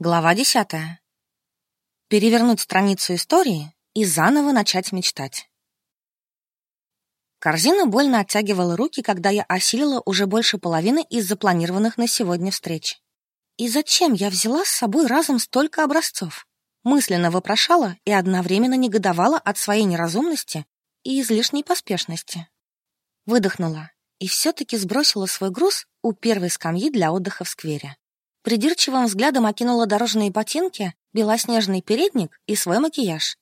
Глава десятая. Перевернуть страницу истории и заново начать мечтать. Корзина больно оттягивала руки, когда я осилила уже больше половины из запланированных на сегодня встреч. И зачем я взяла с собой разом столько образцов? Мысленно вопрошала и одновременно негодовала от своей неразумности и излишней поспешности. Выдохнула и все-таки сбросила свой груз у первой скамьи для отдыха в сквере. Придирчивым взглядом окинула дорожные ботинки, белоснежный передник и свой макияж.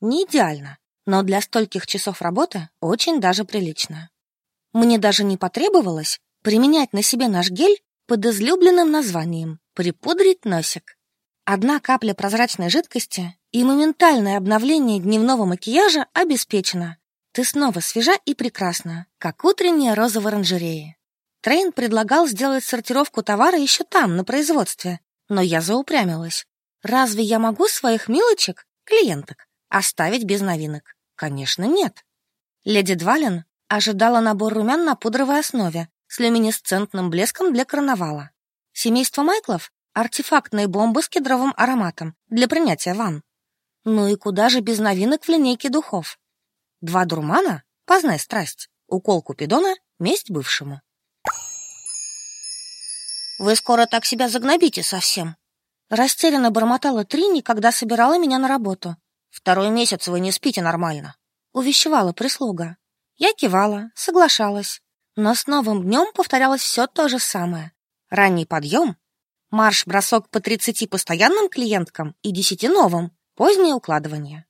Не идеально, но для стольких часов работы очень даже прилично. Мне даже не потребовалось применять на себе наш гель под излюбленным названием «припудрить носик». Одна капля прозрачной жидкости и моментальное обновление дневного макияжа обеспечено. Ты снова свежа и прекрасна, как утренняя роза в оранжерее. Трейн предлагал сделать сортировку товара еще там, на производстве, но я заупрямилась. Разве я могу своих милочек, клиенток, оставить без новинок? Конечно, нет. Леди Двалин ожидала набор румян на пудровой основе с люминесцентным блеском для карнавала. Семейство Майклов — артефактные бомбы с кедровым ароматом для принятия ванн. Ну и куда же без новинок в линейке духов? Два дурмана — познай страсть, укол Купидона — месть бывшему. Вы скоро так себя загнобите совсем. Растерянно бормотала Трини, когда собирала меня на работу. Второй месяц вы не спите нормально. Увещевала прислуга. Я кивала, соглашалась. Но с новым днем повторялось все то же самое. Ранний подъем, марш-бросок по 30 постоянным клиенткам и 10 новым, позднее укладывание.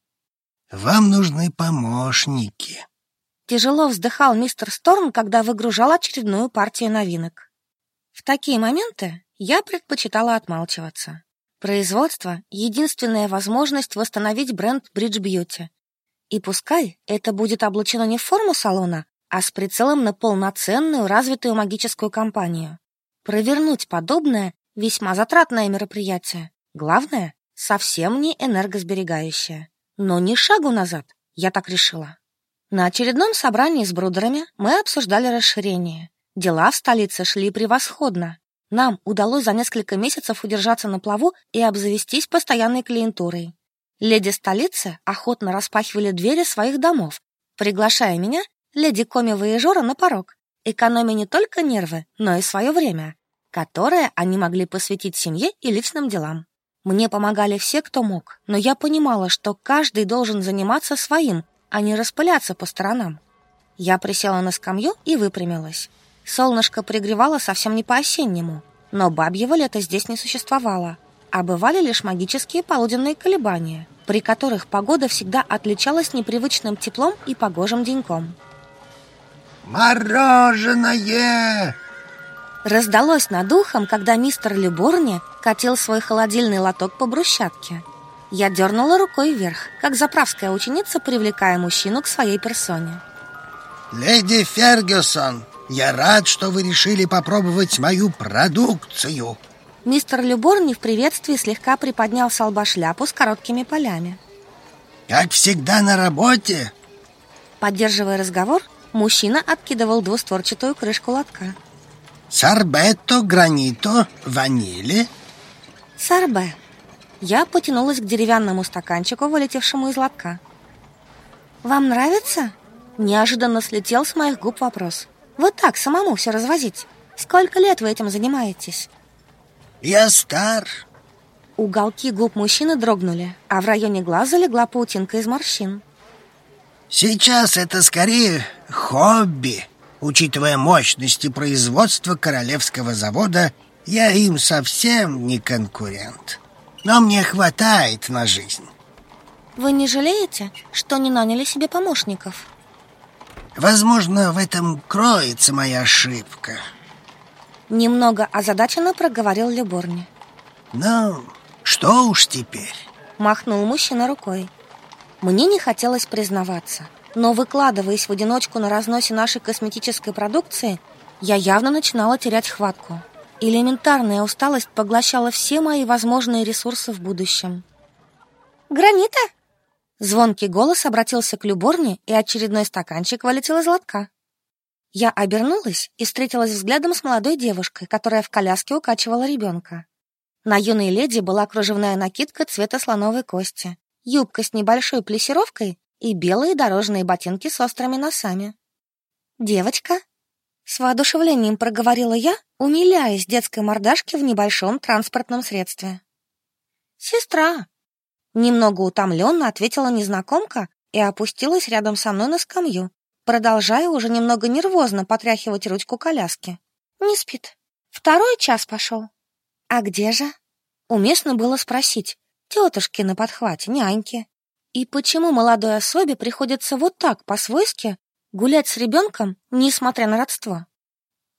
«Вам нужны помощники», Тяжело вздыхал мистер Сторн, когда выгружал очередную партию новинок. В такие моменты я предпочитала отмалчиваться. Производство — единственная возможность восстановить бренд Bridge Beauty. И пускай это будет облачено не в форму салона, а с прицелом на полноценную развитую магическую компанию. Провернуть подобное — весьма затратное мероприятие. Главное — совсем не энергосберегающее. Но ни шагу назад, я так решила. На очередном собрании с брудерами мы обсуждали расширение. Дела в столице шли превосходно. Нам удалось за несколько месяцев удержаться на плаву и обзавестись постоянной клиентурой. Леди столицы охотно распахивали двери своих домов, приглашая меня, леди Коми-воежора, на порог, экономя не только нервы, но и свое время, которое они могли посвятить семье и личным делам. Мне помогали все, кто мог, но я понимала, что каждый должен заниматься своим, а не распыляться по сторонам. Я присела на скамью и выпрямилась. Солнышко пригревало совсем не по-осеннему, но бабьего лета здесь не существовало, а бывали лишь магические полуденные колебания, при которых погода всегда отличалась непривычным теплом и погожим деньком. «Мороженое!» Раздалось над ухом, когда мистер Люборни катил свой холодильный лоток по брусчатке. Я дернула рукой вверх, как заправская ученица, привлекая мужчину к своей персоне. «Леди Фергюсон, я рад, что вы решили попробовать мою продукцию. Мистер Люборни в приветствии слегка приподнял с лба шляпу с короткими полями. Как всегда на работе. Поддерживая разговор, мужчина откидывал двустворчатую крышку лотка. Сорбетто, гранито, ванили. Сорбе. Я потянулась к деревянному стаканчику, вылетевшему из лотка. «Вам нравится?» Неожиданно слетел с моих губ вопрос. Вот так самому все развозить. Сколько лет вы этим занимаетесь? Я стар. Уголки губ мужчины дрогнули, а в районе глаза легла паутинка из морщин. Сейчас это скорее хобби. Учитывая мощности производства королевского завода, я им совсем не конкурент. Но мне хватает на жизнь. Вы не жалеете, что не наняли себе помощников? Возможно, в этом кроется моя ошибка. Немного озадаченно проговорил Люборни. Ну, что уж теперь? Махнул мужчина рукой. Мне не хотелось признаваться, но выкладываясь в одиночку на разносе нашей косметической продукции, я явно начинала терять хватку. Элементарная усталость поглощала все мои возможные ресурсы в будущем. «Гранита?» Звонкий голос обратился к Люборне, и очередной стаканчик вылетел из лотка. Я обернулась и встретилась взглядом с молодой девушкой, которая в коляске укачивала ребенка. На юной леди была кружевная накидка цвета слоновой кости, юбка с небольшой плессировкой и белые дорожные ботинки с острыми носами. «Девочка?» С воодушевлением проговорила я, умиляясь детской мордашке в небольшом транспортном средстве. «Сестра!» Немного утомленно ответила незнакомка и опустилась рядом со мной на скамью, продолжая уже немного нервозно потряхивать ручку коляски. «Не спит. Второй час пошел». «А где же?» Уместно было спросить. Тетушки на подхвате, няньки. И почему молодой особе приходится вот так, по-свойски, гулять с ребенком, несмотря на родство?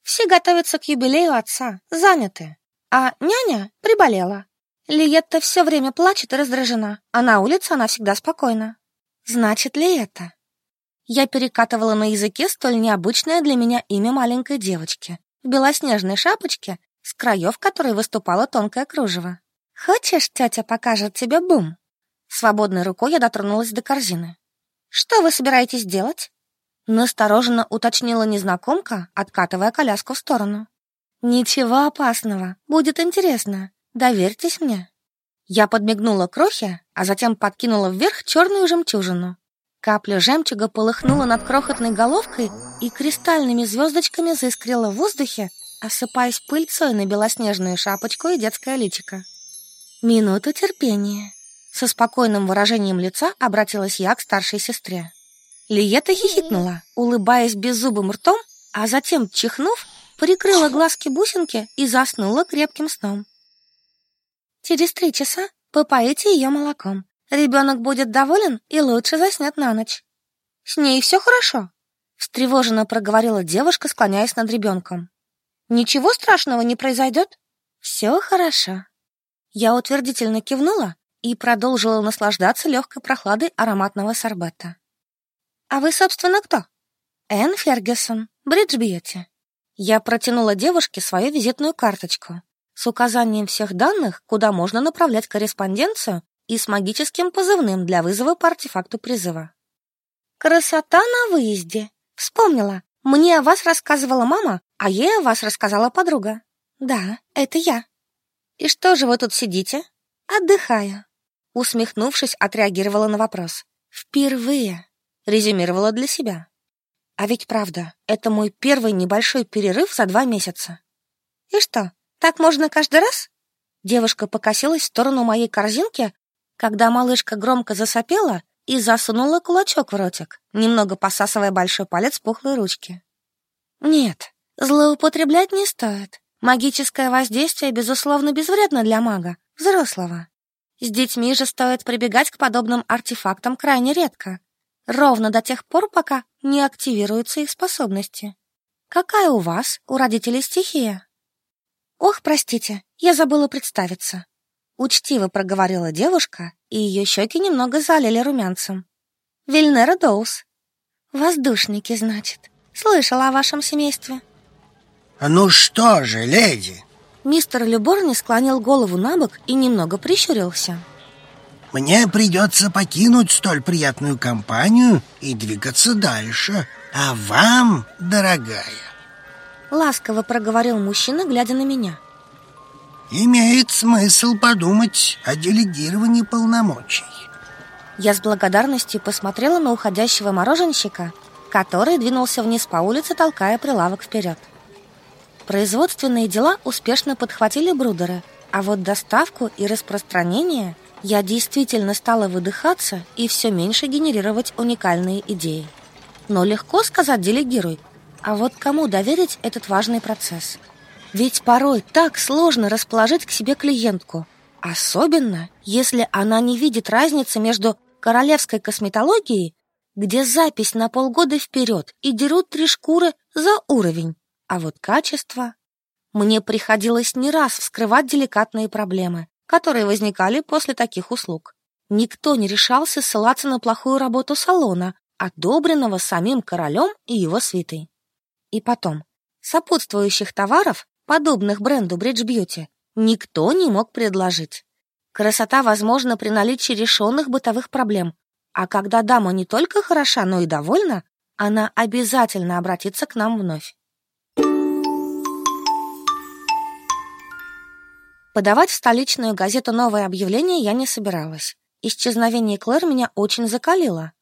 Все готовятся к юбилею отца, заняты. А няня приболела. Лиетта все время плачет и раздражена, а на улице она всегда спокойна. Значит ли это? Я перекатывала на языке столь необычное для меня имя маленькой девочки в белоснежной шапочке, с краев которой выступало тонкое кружево. «Хочешь, тетя покажет тебе бум?» Свободной рукой я дотронулась до корзины. «Что вы собираетесь делать?» Настороженно уточнила незнакомка, откатывая коляску в сторону. «Ничего опасного, будет интересно. Доверьтесь мне». Я подмигнула крохе, а затем подкинула вверх черную жемчужину. Капля жемчуга полыхнула над крохотной головкой и кристальными звездочками заискрила в воздухе, осыпаясь пыльцой на белоснежную шапочку и детское личико. «Минуту терпения». Со спокойным выражением лица обратилась я к старшей сестре. Лиета хихикнула, улыбаясь беззубым ртом, а затем, чихнув, прикрыла глазки-бусинки и заснула крепким сном. Через три часа попоите ее молоком. Ребенок будет доволен и лучше заснет на ночь. С ней все хорошо, встревоженно проговорила девушка, склоняясь над ребенком. Ничего страшного не произойдет? Все хорошо. Я утвердительно кивнула и продолжила наслаждаться легкой прохладой ароматного сорбета. А вы, собственно, кто? Энн Фергюсон, Бридж Бьюти. Я протянула девушке свою визитную карточку с указанием всех данных, куда можно направлять корреспонденцию и с магическим позывным для вызова по артефакту призыва. «Красота на выезде!» Вспомнила. Мне о вас рассказывала мама, а ей о вас рассказала подруга. Да, это я. И что же вы тут сидите? Отдыхаю. Усмехнувшись, отреагировала на вопрос. Впервые. Резюмировала для себя. А ведь правда, это мой первый небольшой перерыв за два месяца. И что, так можно каждый раз? Девушка покосилась в сторону моей корзинки, когда малышка громко засопела и засунула кулачок в ротик, немного посасывая большой палец пухлой ручки. Нет, злоупотреблять не стоит. Магическое воздействие, безусловно, безвредно для мага, взрослого. С детьми же стоит прибегать к подобным артефактам крайне редко, ровно до тех пор, пока не активируются их способности. Какая у вас, у родителей, стихия? «Ох, простите, я забыла представиться». Учтиво проговорила девушка, и ее щеки немного залили румянцем. «Вильнера Доус». «Воздушники, значит. Слышала о вашем семействе». «Ну что же, леди?» Мистер Люборни склонил голову на бок и немного прищурился. «Мне придется покинуть столь приятную компанию и двигаться дальше. А вам, дорогая, Ласково проговорил мужчина, глядя на меня. Имеет смысл подумать о делегировании полномочий. Я с благодарностью посмотрела на уходящего мороженщика, который двинулся вниз по улице, толкая прилавок вперед. Производственные дела успешно подхватили брудеры, а вот доставку и распространение я действительно стала выдыхаться и все меньше генерировать уникальные идеи. Но легко сказать «делегируй», а вот кому доверить этот важный процесс? Ведь порой так сложно расположить к себе клиентку, особенно если она не видит разницы между королевской косметологией, где запись на полгода вперед и дерут три шкуры за уровень, а вот качество... Мне приходилось не раз вскрывать деликатные проблемы, которые возникали после таких услуг. Никто не решался ссылаться на плохую работу салона, одобренного самим королем и его свитой. И потом, сопутствующих товаров, подобных бренду Bridge Beauty, никто не мог предложить. Красота возможна при наличии решенных бытовых проблем, а когда дама не только хороша, но и довольна, она обязательно обратится к нам вновь. Подавать в столичную газету новое объявление я не собиралась. Исчезновение Клэр меня очень закалило.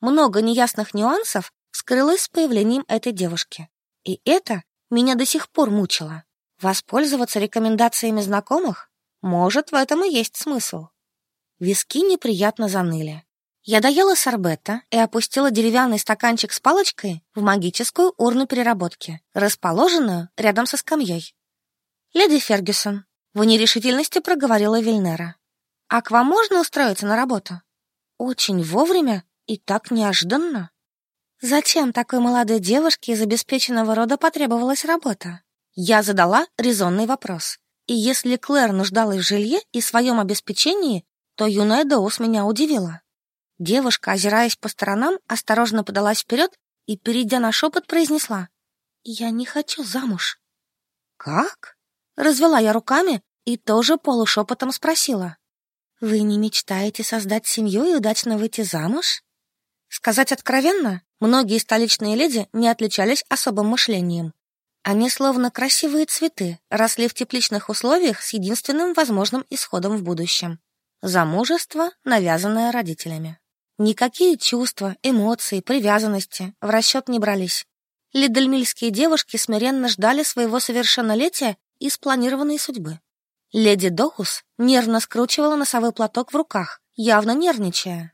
Много неясных нюансов скрылось с появлением этой девушки. И это меня до сих пор мучило. Воспользоваться рекомендациями знакомых? Может, в этом и есть смысл. Виски неприятно заныли. Я доела сорбета и опустила деревянный стаканчик с палочкой в магическую урну переработки, расположенную рядом со скамьей. «Леди Фергюсон», — в нерешительности проговорила Вильнера. «А к вам можно устроиться на работу?» «Очень вовремя и так неожиданно». «Зачем такой молодой девушке из обеспеченного рода потребовалась работа?» Я задала резонный вопрос. И если Клэр нуждалась в жилье и своем обеспечении, то юная Доус меня удивила. Девушка, озираясь по сторонам, осторожно подалась вперед и, перейдя на шепот, произнесла. «Я не хочу замуж». «Как?» Развела я руками и тоже полушепотом спросила. «Вы не мечтаете создать семью и удачно выйти замуж?» Сказать откровенно, многие столичные леди не отличались особым мышлением. Они словно красивые цветы, росли в тепличных условиях с единственным возможным исходом в будущем. Замужество, навязанное родителями. Никакие чувства, эмоции, привязанности в расчет не брались. Лидельмильские девушки смиренно ждали своего совершеннолетия и спланированной судьбы. Леди Дохус нервно скручивала носовой платок в руках, явно нервничая.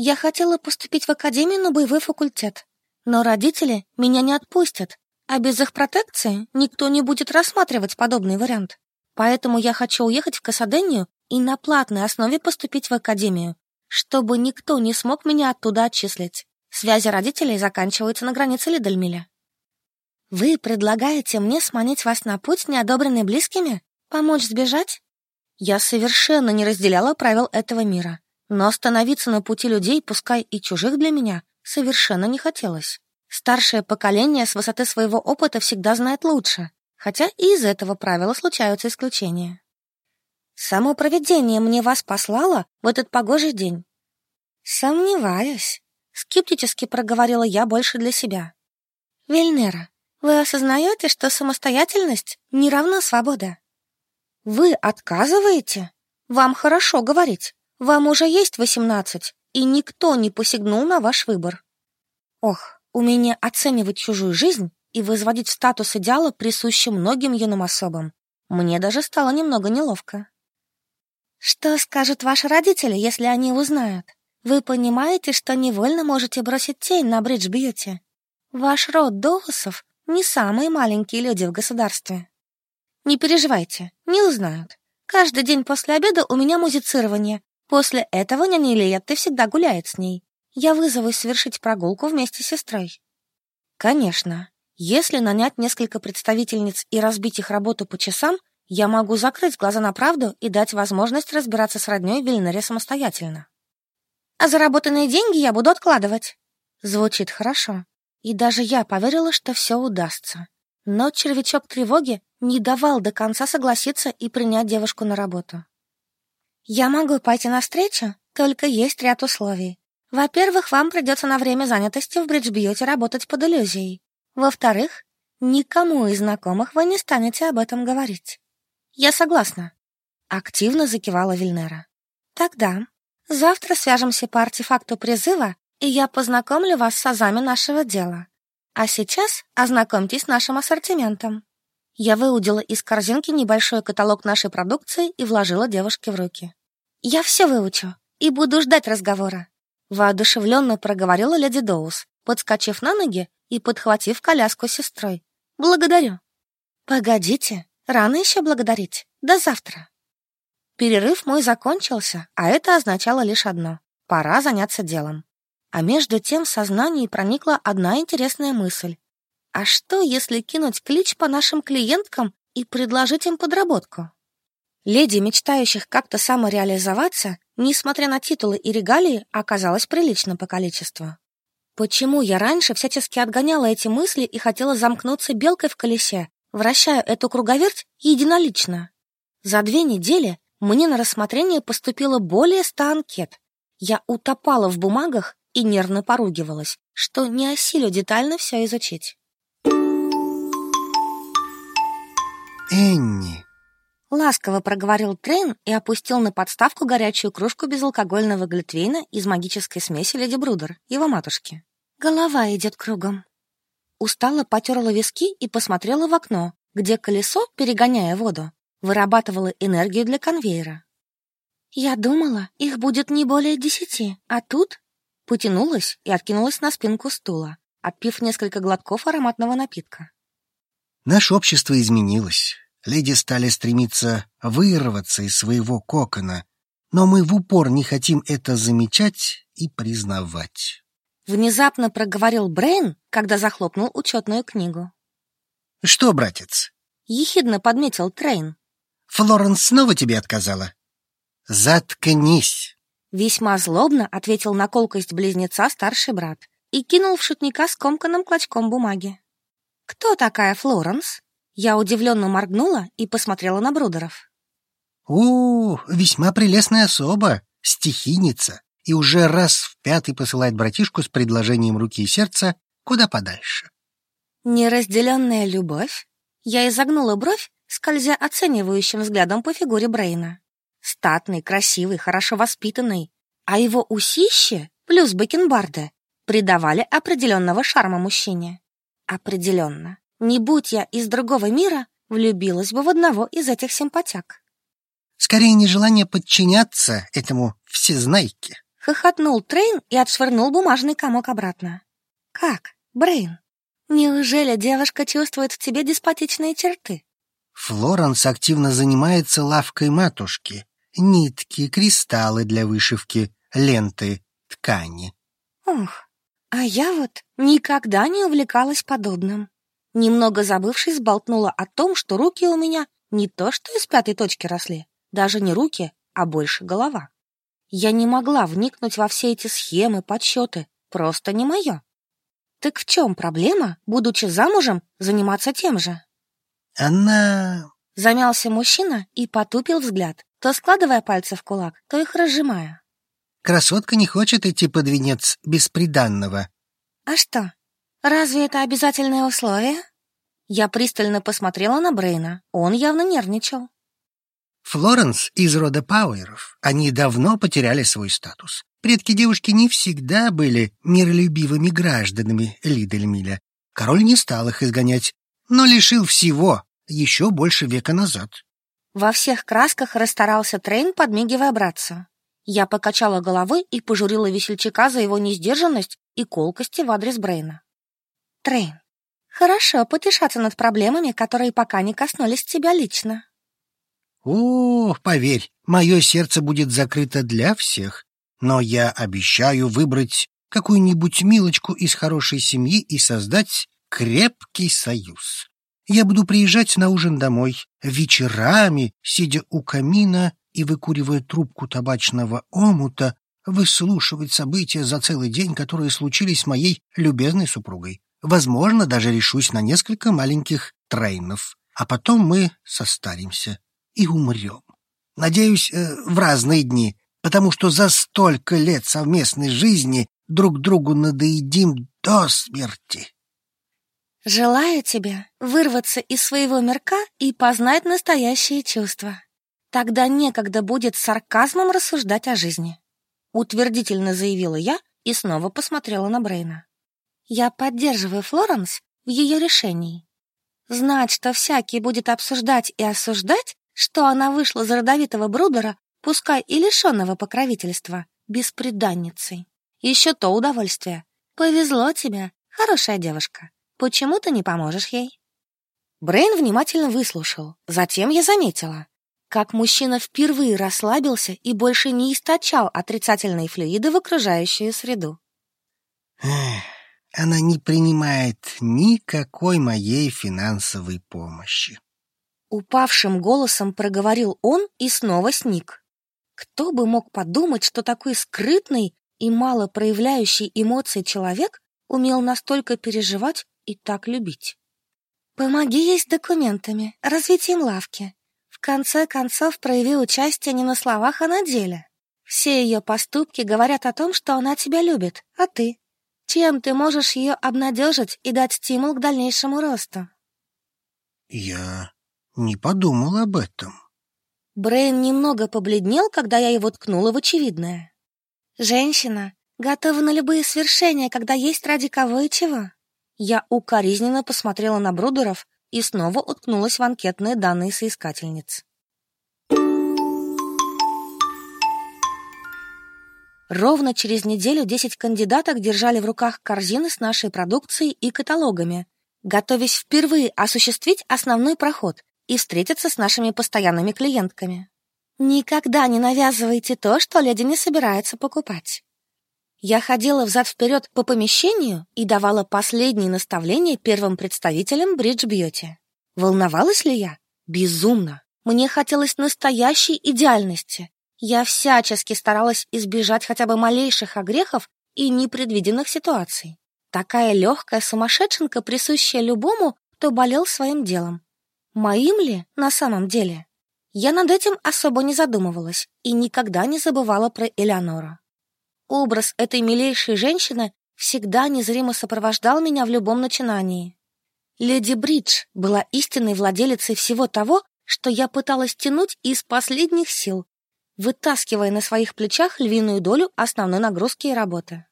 Я хотела поступить в академию на боевой факультет, но родители меня не отпустят, а без их протекции никто не будет рассматривать подобный вариант. Поэтому я хочу уехать в Касадению и на платной основе поступить в академию, чтобы никто не смог меня оттуда отчислить. Связи родителей заканчиваются на границе Лидельмиля. Вы предлагаете мне сманить вас на путь, неодобренный близкими? Помочь сбежать? Я совершенно не разделяла правил этого мира, но остановиться на пути людей, пускай и чужих для меня, совершенно не хотелось. Старшее поколение с высоты своего опыта всегда знает лучше, хотя и из этого правила случаются исключения. Само провидение мне вас послало в этот погожий день. Сомневаюсь. Скептически проговорила я больше для себя. Вильнера, вы осознаете, что самостоятельность не равна свобода? Вы отказываете? Вам хорошо говорить. Вам уже есть восемнадцать, и никто не посягнул на ваш выбор. Ох, умение оценивать чужую жизнь и возводить статус идеала присуще многим юным особам. Мне даже стало немного неловко. Что скажут ваши родители, если они узнают? Вы понимаете, что невольно можете бросить тень на Бридж Бьюти? Ваш род Доусов не самые маленькие люди в государстве. Не переживайте, не узнают. Каждый день после обеда у меня музицирование. После этого няня Ильетта всегда гуляет с ней. Я вызову совершить прогулку вместе с сестрой. Конечно, если нанять несколько представительниц и разбить их работу по часам, я могу закрыть глаза на правду и дать возможность разбираться с роднёй Вильнере самостоятельно. А заработанные деньги я буду откладывать. Звучит хорошо. И даже я поверила, что все удастся. Но червячок тревоги не давал до конца согласиться и принять девушку на работу. Я могу пойти навстречу, только есть ряд условий. Во-первых, вам придется на время занятости в Бриджбьюте работать под иллюзией. Во-вторых, никому из знакомых вы не станете об этом говорить. «Я согласна», — активно закивала Вильнера. «Тогда завтра свяжемся по артефакту призыва, и я познакомлю вас с азами нашего дела. А сейчас ознакомьтесь с нашим ассортиментом». Я выудила из корзинки небольшой каталог нашей продукции и вложила девушке в руки. «Я все выучу и буду ждать разговора», — воодушевленно проговорила леди Доус, подскочив на ноги и подхватив коляску с сестрой. «Благодарю». «Погодите», Рано еще благодарить. До завтра. Перерыв мой закончился, а это означало лишь одно — пора заняться делом. А между тем в сознании проникла одна интересная мысль. А что, если кинуть клич по нашим клиенткам и предложить им подработку? Леди, мечтающих как-то самореализоваться, несмотря на титулы и регалии, оказалось прилично по количеству. Почему я раньше всячески отгоняла эти мысли и хотела замкнуться белкой в колесе, Вращаю эту круговерть единолично. За две недели мне на рассмотрение поступило более ста анкет. Я утопала в бумагах и нервно поругивалась, что не осилю детально все изучить. Энни, Ласково проговорил Трейн и опустил на подставку горячую кружку безалкогольного глютвейна из магической смеси Леди Брудер, его матушки. Голова идет кругом. Устало потерла виски и посмотрела в окно, где колесо, перегоняя воду, вырабатывало энергию для конвейера. Я думала, их будет не более десяти, а тут потянулась и откинулась на спинку стула, отпив несколько глотков ароматного напитка. Наше общество изменилось. Леди стали стремиться вырваться из своего кокона, но мы в упор не хотим это замечать и признавать. Внезапно проговорил Брейн, когда захлопнул учетную книгу. Что, братец? Ехидно подметил Трейн. Флоренс снова тебе отказала? Заткнись. Весьма злобно ответил на колкость близнеца старший брат и кинул в шутника скомканным клочком бумаги. Кто такая Флоренс? Я удивленно моргнула и посмотрела на Брудеров. «О, весьма прелестная особа, стихийница, и уже раз в пятый посылает братишку с предложением руки и сердца куда подальше». «Неразделенная любовь?» Я изогнула бровь, скользя оценивающим взглядом по фигуре Брейна. Статный, красивый, хорошо воспитанный, а его усище плюс бакенбарды придавали определенного шарма мужчине. Определенно. Не будь я из другого мира, влюбилась бы в одного из этих симпатяк. Скорее нежелание подчиняться этому всезнайке. Хохотнул Трейн и отшвырнул бумажный комок обратно. Как, Брейн? Неужели девушка чувствует в тебе деспотичные черты? Флоренс активно занимается лавкой матушки. Нитки, кристаллы для вышивки, ленты, ткани. Ох, а я вот никогда не увлекалась подобным. Немного забывшись, сболтнула о том, что руки у меня не то что из пятой точки росли, даже не руки, а больше голова. Я не могла вникнуть во все эти схемы, подсчеты, просто не мое. Так в чем проблема, будучи замужем, заниматься тем же? Она... Замялся мужчина и потупил взгляд, то складывая пальцы в кулак, то их разжимая. Красотка не хочет идти под венец бесприданного. А что, разве это обязательное условие? Я пристально посмотрела на Брейна. Он явно нервничал. Флоренс из рода Пауэров. Они давно потеряли свой статус. Предки девушки не всегда были миролюбивыми гражданами Лидельмиля. Король не стал их изгонять, но лишил всего еще больше века назад. Во всех красках расстарался Трейн, подмигивая братцу. Я покачала головой и пожурила весельчака за его несдержанность и колкости в адрес Брейна. Трейн, Хорошо потешаться над проблемами, которые пока не коснулись тебя лично. О, поверь, мое сердце будет закрыто для всех, но я обещаю выбрать какую-нибудь милочку из хорошей семьи и создать крепкий союз. Я буду приезжать на ужин домой вечерами, сидя у камина и выкуривая трубку табачного омута, выслушивать события за целый день, которые случились с моей любезной супругой. Возможно, даже решусь на несколько маленьких трейнов, а потом мы состаримся и умрем. Надеюсь, э, в разные дни, потому что за столько лет совместной жизни друг другу надоедим до смерти. Желаю тебе вырваться из своего мирка и познать настоящие чувства. Тогда некогда будет с сарказмом рассуждать о жизни. Утвердительно заявила я и снова посмотрела на Брейна. Я поддерживаю Флоренс в ее решении. Знать, что всякий будет обсуждать и осуждать, что она вышла за родовитого Брудера, пускай и лишенного покровительства, бесприданницей. Еще то удовольствие. Повезло тебе, хорошая девушка. Почему ты не поможешь ей? Брейн внимательно выслушал. Затем я заметила, как мужчина впервые расслабился и больше не источал отрицательные флюиды в окружающую среду. Она не принимает никакой моей финансовой помощи. Упавшим голосом проговорил он и снова сник. Кто бы мог подумать, что такой скрытный и мало проявляющий эмоции человек умел настолько переживать и так любить. Помоги ей с документами, развитием лавки. В конце концов, прояви участие не на словах, а на деле. Все ее поступки говорят о том, что она тебя любит, а ты чем ты можешь ее обнадежить и дать стимул к дальнейшему росту? Я не подумал об этом. Брейн немного побледнел, когда я его ткнула в очевидное. Женщина готова на любые свершения, когда есть ради кого и чего. Я укоризненно посмотрела на Брудеров и снова уткнулась в анкетные данные соискательниц. Ровно через неделю десять кандидаток держали в руках корзины с нашей продукцией и каталогами, готовясь впервые осуществить основной проход и встретиться с нашими постоянными клиентками. Никогда не навязывайте то, что леди не собирается покупать. Я ходила взад-вперед по помещению и давала последние наставления первым представителям Бридж Бьюти. Волновалась ли я? Безумно. Мне хотелось настоящей идеальности, я всячески старалась избежать хотя бы малейших огрехов и непредвиденных ситуаций. Такая легкая сумасшедшенка, присущая любому, кто болел своим делом. Моим ли на самом деле? Я над этим особо не задумывалась и никогда не забывала про Элеонору. Образ этой милейшей женщины всегда незримо сопровождал меня в любом начинании. Леди Бридж была истинной владелицей всего того, что я пыталась тянуть из последних сил, вытаскивая на своих плечах львиную долю основной нагрузки и работы.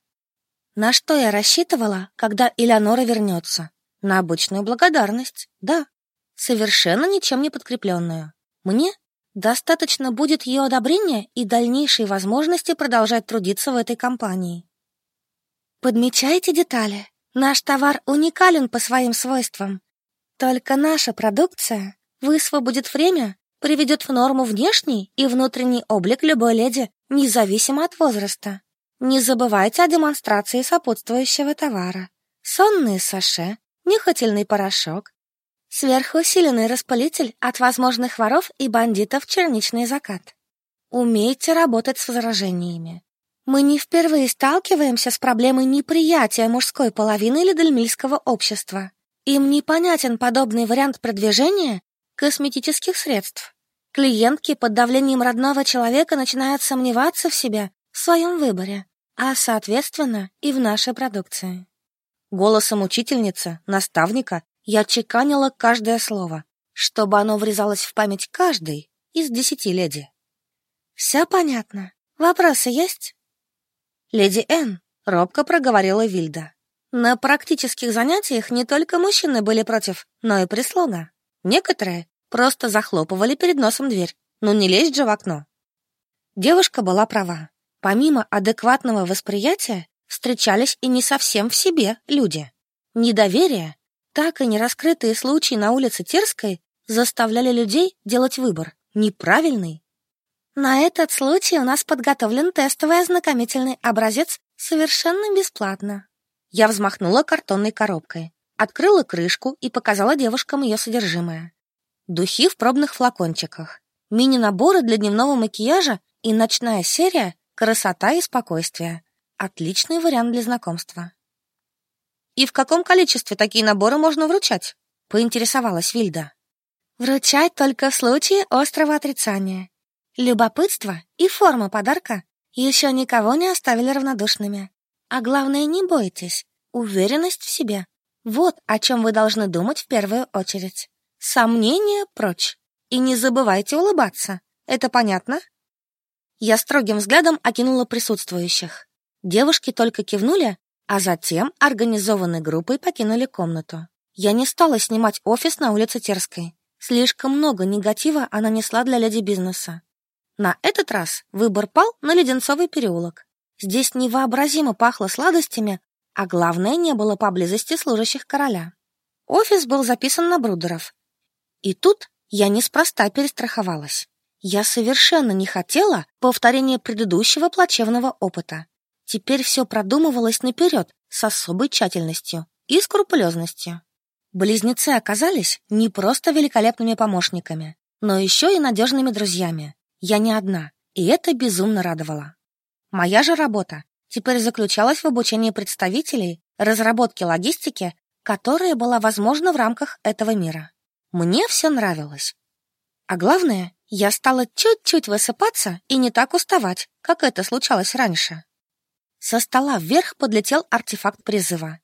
На что я рассчитывала, когда Элеонора вернется? На обычную благодарность, да, совершенно ничем не подкрепленную. Мне достаточно будет ее одобрения и дальнейшей возможности продолжать трудиться в этой компании. Подмечайте детали. Наш товар уникален по своим свойствам. Только наша продукция высвободит время приведет в норму внешний и внутренний облик любой леди, независимо от возраста. Не забывайте о демонстрации сопутствующего товара. Сонные саше, нюхательный порошок, сверхусиленный распылитель от возможных воров и бандитов черничный закат. Умейте работать с возражениями. Мы не впервые сталкиваемся с проблемой неприятия мужской половины лидельмильского общества. Им непонятен подобный вариант продвижения косметических средств. Клиентки под давлением родного человека начинают сомневаться в себе, в своем выборе, а, соответственно, и в нашей продукции. Голосом учительницы, наставника я чеканила каждое слово, чтобы оно врезалось в память каждой из десяти леди. «Все понятно. Вопросы есть?» «Леди Н», — робко проговорила Вильда. «На практических занятиях не только мужчины были против, но и прислуга. Некоторые Просто захлопывали перед носом дверь. Ну не лезть же в окно. Девушка была права. Помимо адекватного восприятия, встречались и не совсем в себе люди. Недоверие, так и нераскрытые случаи на улице Терской заставляли людей делать выбор, неправильный. На этот случай у нас подготовлен тестовый ознакомительный образец совершенно бесплатно. Я взмахнула картонной коробкой, открыла крышку и показала девушкам ее содержимое. Духи в пробных флакончиках, мини-наборы для дневного макияжа и ночная серия «Красота и спокойствие». Отличный вариант для знакомства. «И в каком количестве такие наборы можно вручать?» — поинтересовалась Вильда. «Вручать только в случае острого отрицания. Любопытство и форма подарка еще никого не оставили равнодушными. А главное, не бойтесь. Уверенность в себе. Вот о чем вы должны думать в первую очередь. Сомнения прочь. И не забывайте улыбаться. Это понятно? Я строгим взглядом окинула присутствующих. Девушки только кивнули, а затем организованной группой покинули комнату. Я не стала снимать офис на улице Терской. Слишком много негатива она несла для леди бизнеса. На этот раз выбор пал на Леденцовый переулок. Здесь невообразимо пахло сладостями, а главное, не было поблизости служащих короля. Офис был записан на Брудеров, и тут я неспроста перестраховалась. Я совершенно не хотела повторения предыдущего плачевного опыта. Теперь все продумывалось наперед с особой тщательностью и скрупулезностью. Близнецы оказались не просто великолепными помощниками, но еще и надежными друзьями. Я не одна, и это безумно радовало. Моя же работа теперь заключалась в обучении представителей разработке логистики, которая была возможна в рамках этого мира. Мне все нравилось. А главное, я стала чуть-чуть высыпаться и не так уставать, как это случалось раньше. Со стола вверх подлетел артефакт призыва.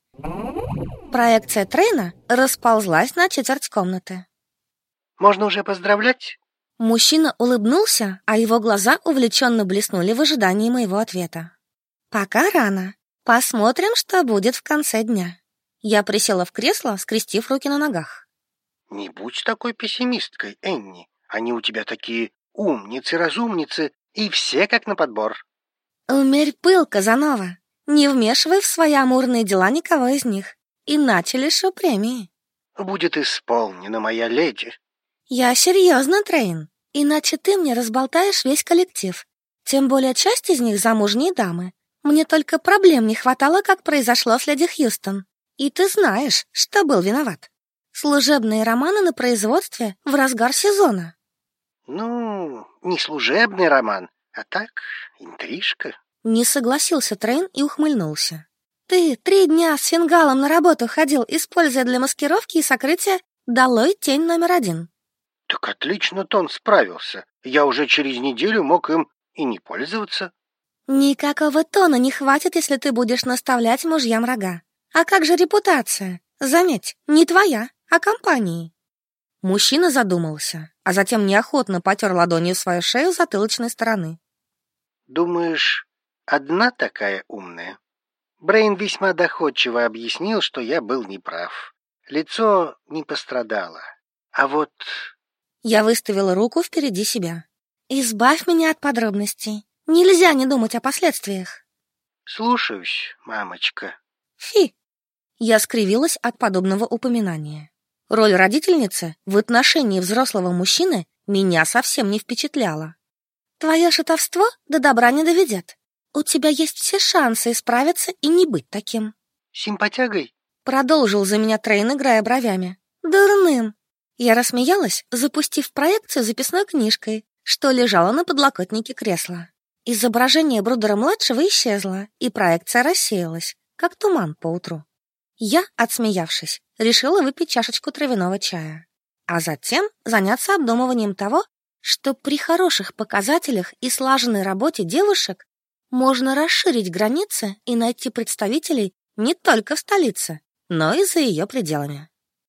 Проекция Трейна расползлась на четверть комнаты. «Можно уже поздравлять?» Мужчина улыбнулся, а его глаза увлеченно блеснули в ожидании моего ответа. «Пока рано. Посмотрим, что будет в конце дня». Я присела в кресло, скрестив руки на ногах. «Не будь такой пессимисткой, Энни. Они у тебя такие умницы-разумницы, и все как на подбор». «Умерь пыл, Казанова. Не вмешивай в свои амурные дела никого из них. Иначе лишу премии». «Будет исполнено, моя леди». «Я серьезно, Трейн. Иначе ты мне разболтаешь весь коллектив. Тем более часть из них замужние дамы. Мне только проблем не хватало, как произошло с леди Хьюстон. И ты знаешь, что был виноват. Служебные романы на производстве в разгар сезона. Ну, не служебный роман, а так, интрижка. Не согласился Трейн и ухмыльнулся. Ты три дня с фингалом на работу ходил, используя для маскировки и сокрытия «Долой тень номер один». Так отлично тон справился. Я уже через неделю мог им и не пользоваться. Никакого тона не хватит, если ты будешь наставлять мужьям рога. А как же репутация? Заметь, не твоя, а компании. Мужчина задумался, а затем неохотно потер ладонью свою шею с затылочной стороны. Думаешь, одна такая умная? Брейн весьма доходчиво объяснил, что я был неправ. Лицо не пострадало. А вот... Я выставила руку впереди себя. Избавь меня от подробностей. Нельзя не думать о последствиях. Слушаюсь, мамочка. Фи. Я скривилась от подобного упоминания. Роль родительницы в отношении взрослого мужчины меня совсем не впечатляла. Твое шутовство до добра не доведет. У тебя есть все шансы исправиться и не быть таким. Симпатягой? Продолжил за меня Трейн, играя бровями. Дурным. Я рассмеялась, запустив в проекцию записной книжкой, что лежала на подлокотнике кресла. Изображение Брудера-младшего исчезло, и проекция рассеялась, как туман по утру. Я, отсмеявшись, решила выпить чашечку травяного чая, а затем заняться обдумыванием того, что при хороших показателях и слаженной работе девушек можно расширить границы и найти представителей не только в столице, но и за ее пределами.